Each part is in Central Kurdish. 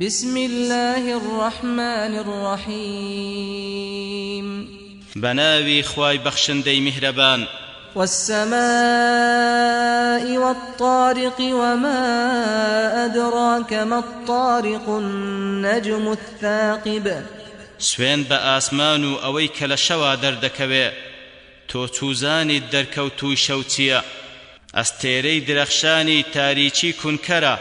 بسم الله الرحمن الرحيم بناوي خواي بخشندي مهربان والسماء والطارق وما أدراك ما الطارق النجم الثاقب سوين بآسمانو أوي كلشوا دردكوي تو توزاني الدركو توي شوتيا أستيري درخشاني تاريشي كنكره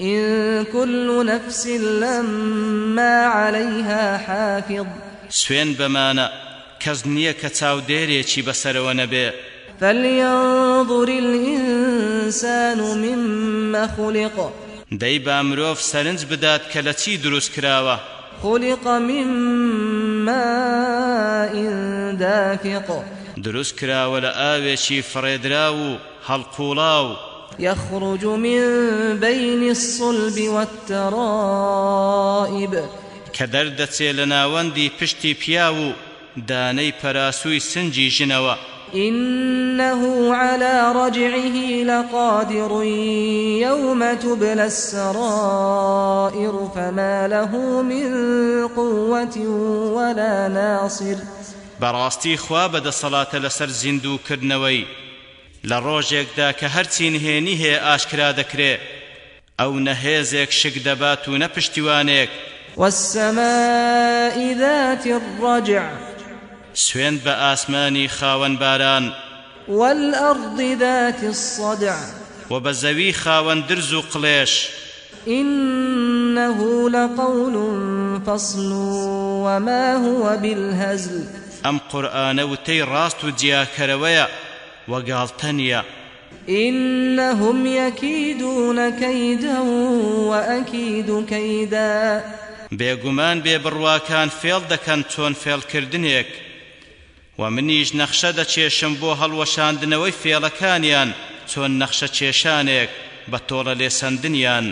إن كل نفس لما عليها حافظ سوين بمانا كزنية كتاو ديري چي بسر ونبي فلينظر الإنسان مما خلق دەی بامرۆڤ سەرنج بدات کە لە چی دروست کراوە خلق من ماء دافق دروست کراوە لە ئاوێکی فڕێدرا و هەڵقوڵاو يخرج من بين الصلب والترائب کە دەردەچێ لە ناوەندی پشتی پیا و دانەی پەراسووی سنجی ژنەوە إنه على رجعه لقادر يوم تبلى السرائر فما له من قوة ولا ناصر براستي خواب دا صلاة لسر زندو كرنوي لە ڕۆژێکدا کە هەرچی نهێنی هەیە ئاشکرا دەکرێ ئەو نەهێزێک شک دەبات و نەپشتیوانێک والسماء ذات الرجع سوێن بە ئاسمانی خاوەن باران والأرض ذات الصدع وبزوي خاون درزو قليش إنه لقول فصل وما هو بالهزل أم قرآن وتي راست جيا كرويا وقالتنيا إنهم يكيدون كيدا وأكيد كيدا بێگومان بێ بڕواکان فێڵ دەکەن چۆن فێڵکردنێک و منیش نەخشە دەچێشم بۆ هەڵوەشاندنەوەی فێڵەکانیان چۆن نەخشە چێشانێک بە تۆڵە لێسەندنیان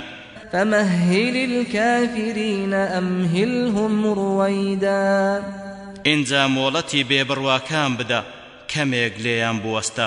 فمهل الكافرين أمهلهم رويدا إنزا مولتي ببرواكان بدا کەمێک لێیان بوەستە